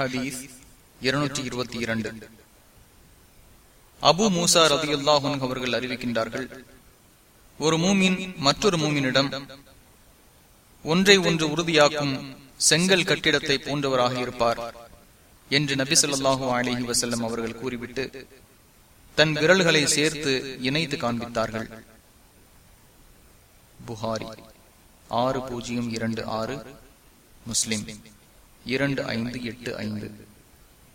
ஹதீஸ் இருநூற்றி இருபத்தி இரண்டு. அபு மூசா ரதியுல்லாஹன் அவர்கள் அறிவிக்கின்றார்கள் ஒரு மூமின் மற்றொரு மூமினிடம் ஒன்றை ஒன்று உறுதியாக்கும் செங்கல் கட்டிடத்தை போன்றவராக இருப்பார் என்று நபி சொல்லாஹு அலிஹி வசல்லம் அவர்கள் கூறிவிட்டு தன் விரல்களை சேர்த்து இணைத்து காண்பித்தார்கள். புகாரி ஆறு பூஜ்ஜியம் இரண்டு ஆறு முஸ்லிம். இரண்டு ஐந்து எட்டு ஐந்து.